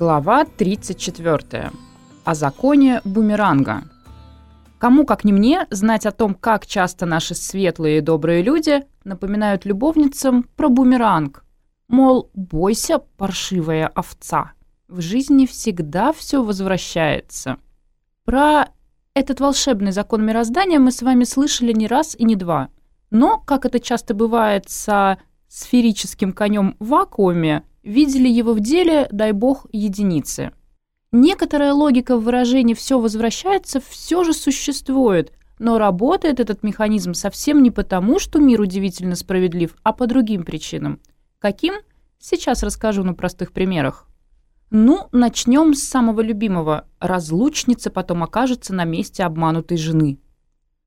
Глава 34. О законе бумеранга. Кому, как не мне, знать о том, как часто наши светлые и добрые люди напоминают любовницам про бумеранг. Мол, бойся, паршивая овца. В жизни всегда все возвращается. Про этот волшебный закон мироздания мы с вами слышали не раз и не два. Но, как это часто бывает со сферическим конем в вакууме, видели его в деле, дай бог, единицы. Некоторая логика в выражении «все возвращается» все же существует, но работает этот механизм совсем не потому, что мир удивительно справедлив, а по другим причинам. Каким? Сейчас расскажу на простых примерах. Ну, начнем с самого любимого. Разлучница потом окажется на месте обманутой жены.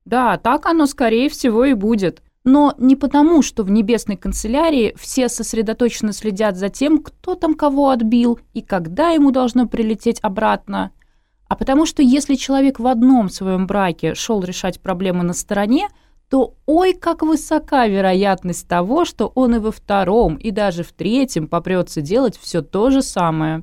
Да, так оно скорее всего и будет – но не потому, что в небесной канцелярии все сосредоточенно следят за тем, кто там кого отбил и когда ему должно прилететь обратно, а потому что если человек в одном своем браке шел решать проблемы на стороне, то ой, как высока вероятность того, что он и во втором, и даже в третьем попрется делать все то же самое.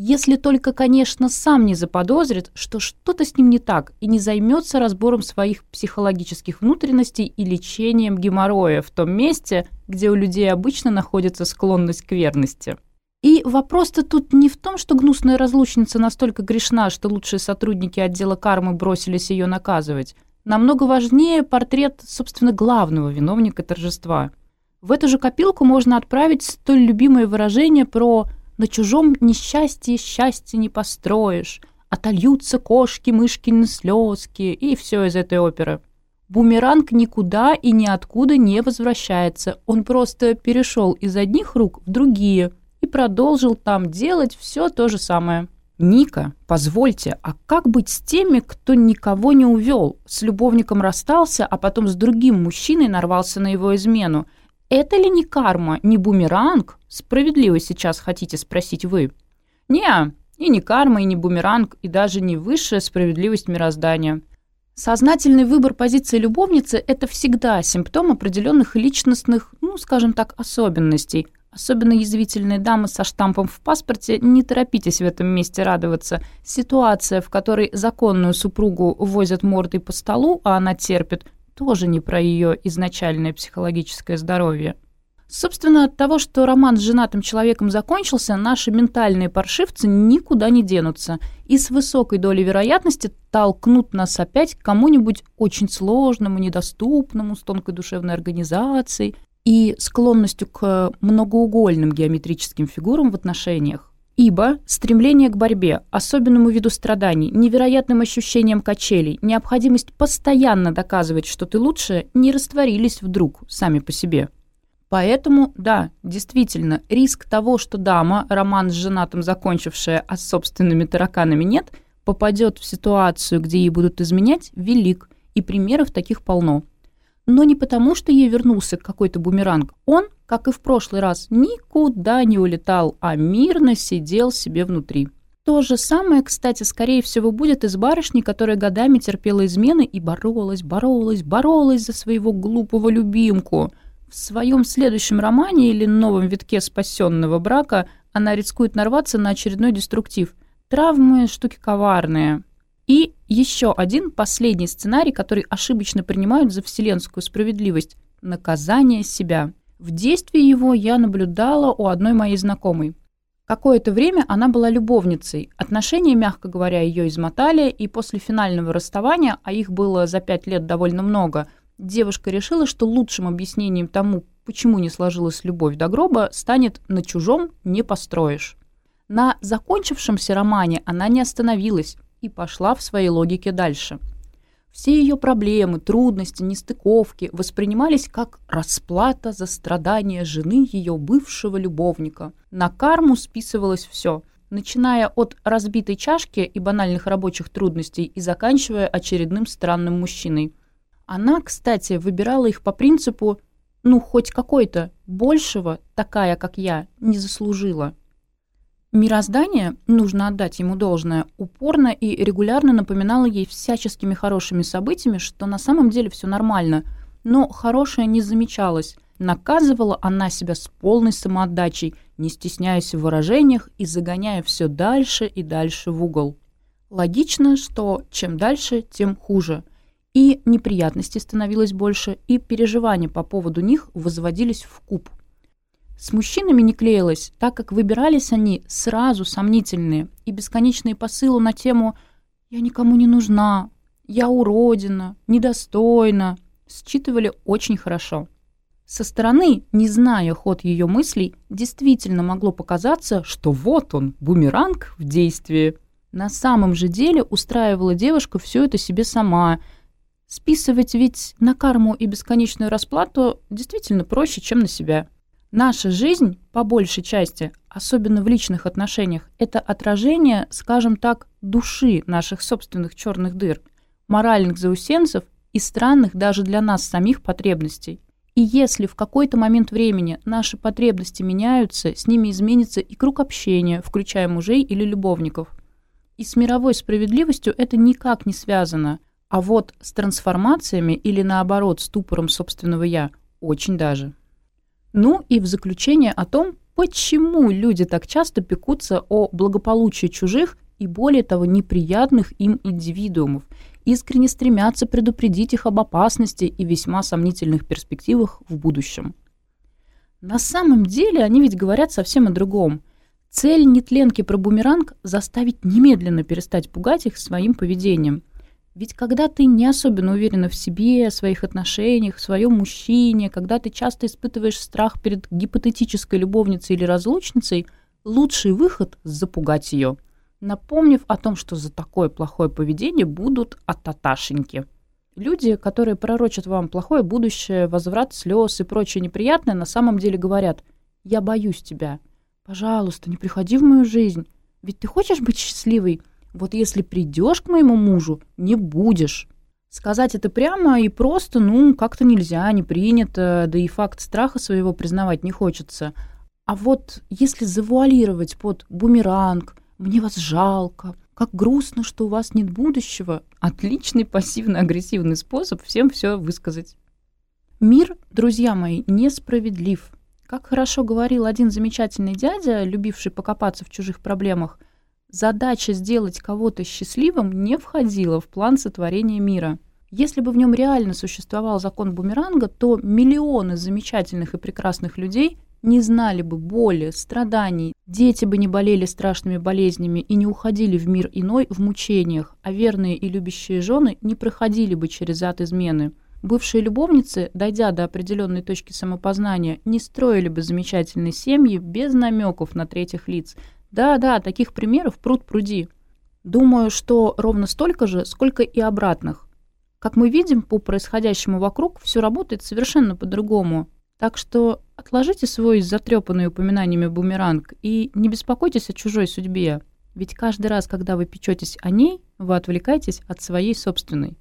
Если только, конечно, сам не заподозрит, что что-то с ним не так, и не займется разбором своих психологических внутренностей и лечением геморроя в том месте, где у людей обычно находится склонность к верности. И вопрос-то тут не в том, что гнусная разлучница настолько грешна, что лучшие сотрудники отдела кармы бросились ее наказывать. Намного важнее портрет, собственно, главного виновника торжества. В эту же копилку можно отправить столь любимое выражение про на чужом несчастье счастье не построишь. Отольются кошки, мышкины слезки и все из этой оперы. Бумеранг никуда и ниоткуда не возвращается. Он просто перешел из одних рук в другие и продолжил там делать все то же самое. Ника, позвольте, а как быть с теми, кто никого не увел, с любовником расстался, а потом с другим мужчиной нарвался на его измену – Это ли не карма, не бумеранг? Справедливо сейчас хотите спросить вы. Не, и не карма, и не бумеранг, и даже не высшая справедливость мироздания. Сознательный выбор позиции любовницы – это всегда симптом определенных личностных, ну, скажем так, особенностей. Особенно язвительные дамы со штампом в паспорте, не торопитесь в этом месте радоваться. Ситуация, в которой законную супругу возят мордой по столу, а она терпит, тоже не про ее изначальное психологическое здоровье. Собственно, от того, что роман с женатым человеком закончился, наши ментальные паршивцы никуда не денутся и с высокой долей вероятности толкнут нас опять к кому-нибудь очень сложному, недоступному, с тонкой душевной организацией и склонностью к многоугольным геометрическим фигурам в отношениях. Ибо стремление к борьбе, особенному виду страданий, невероятным ощущениям качелей, необходимость постоянно доказывать, что ты лучше, не растворились вдруг сами по себе. Поэтому, да, действительно, риск того, что дама, роман с женатым закончившая, а с собственными тараканами нет, попадет в ситуацию, где ей будут изменять, велик, и примеров таких полно но не потому, что ей вернулся какой-то бумеранг. Он, как и в прошлый раз, никуда не улетал, а мирно сидел себе внутри. То же самое, кстати, скорее всего, будет и с барышней, которая годами терпела измены и боролась, боролась, боролась за своего глупого любимку. В своем следующем романе или новом витке спасенного брака она рискует нарваться на очередной деструктив. Травмы – штуки коварные. И еще один, последний сценарий, который ошибочно принимают за вселенскую справедливость – наказание себя. В действии его я наблюдала у одной моей знакомой. Какое-то время она была любовницей. Отношения, мягко говоря, ее измотали, и после финального расставания, а их было за пять лет довольно много, девушка решила, что лучшим объяснением тому, почему не сложилась любовь до гроба, станет «на чужом не построишь». На закончившемся романе она не остановилась и пошла в своей логике дальше. Все ее проблемы, трудности, нестыковки воспринимались как расплата за страдания жены ее бывшего любовника. На карму списывалось все, начиная от разбитой чашки и банальных рабочих трудностей и заканчивая очередным странным мужчиной. Она, кстати, выбирала их по принципу «ну, хоть какой-то, большего такая, как я, не заслужила». Мироздание, нужно отдать ему должное, упорно и регулярно напоминало ей всяческими хорошими событиями, что на самом деле все нормально. Но хорошее не замечалось. Наказывала она себя с полной самоотдачей, не стесняясь в выражениях и загоняя все дальше и дальше в угол. Логично, что чем дальше, тем хуже. И неприятностей становилось больше, и переживания по поводу них возводились в куб – с мужчинами не клеилось, так как выбирались они сразу сомнительные и бесконечные посылы на тему «я никому не нужна», «я уродина», «недостойна» считывали очень хорошо. Со стороны, не зная ход ее мыслей, действительно могло показаться, что вот он, бумеранг в действии. На самом же деле устраивала девушка все это себе сама. Списывать ведь на карму и бесконечную расплату действительно проще, чем на себя. Наша жизнь, по большей части, особенно в личных отношениях, это отражение, скажем так, души наших собственных черных дыр, моральных заусенцев и странных даже для нас самих потребностей. И если в какой-то момент времени наши потребности меняются, с ними изменится и круг общения, включая мужей или любовников. И с мировой справедливостью это никак не связано. А вот с трансформациями или наоборот с тупором собственного «я» очень даже. Ну и в заключение о том, почему люди так часто пекутся о благополучии чужих и более того неприятных им индивидуумов, искренне стремятся предупредить их об опасности и весьма сомнительных перспективах в будущем. На самом деле они ведь говорят совсем о другом. Цель нетленки про бумеранг – заставить немедленно перестать пугать их своим поведением – Ведь когда ты не особенно уверена в себе, в своих отношениях, в своем мужчине, когда ты часто испытываешь страх перед гипотетической любовницей или разлучницей, лучший выход – запугать ее – напомнив о том, что за такое плохое поведение будут ататашеньки. Люди, которые пророчат вам плохое будущее, возврат слез и прочее неприятное, на самом деле говорят «Я боюсь тебя. Пожалуйста, не приходи в мою жизнь. Ведь ты хочешь быть счастливой? Вот если придешь к моему мужу, не будешь». Сказать это прямо и просто, ну, как-то нельзя, не принято, да и факт страха своего признавать не хочется. А вот если завуалировать под бумеранг – мне вас жалко, как грустно, что у вас нет будущего. Отличный пассивно-агрессивный способ всем все высказать. Мир, друзья мои, несправедлив. Как хорошо говорил один замечательный дядя, любивший покопаться в чужих проблемах, задача сделать кого-то счастливым не входила в план сотворения мира. Если бы в нем реально существовал закон бумеранга, то миллионы замечательных и прекрасных людей не знали бы боли, страданий, дети бы не болели страшными болезнями и не уходили в мир иной в мучениях, а верные и любящие жены не проходили бы через ад измены. Бывшие любовницы, дойдя до определенной точки самопознания, не строили Да, да, таких примеров пруд пруди. Думаю, что ровно столько же, сколько и обратных. Как мы видим, по происходящему вокруг все работает совершенно по-другому. Так что отложите свой затрепанный упоминаниями бумеранг и не беспокойтесь о чужой судьбе. Ведь каждый раз, когда вы печетесь о ней, вы отвлекаетесь от своей собственной.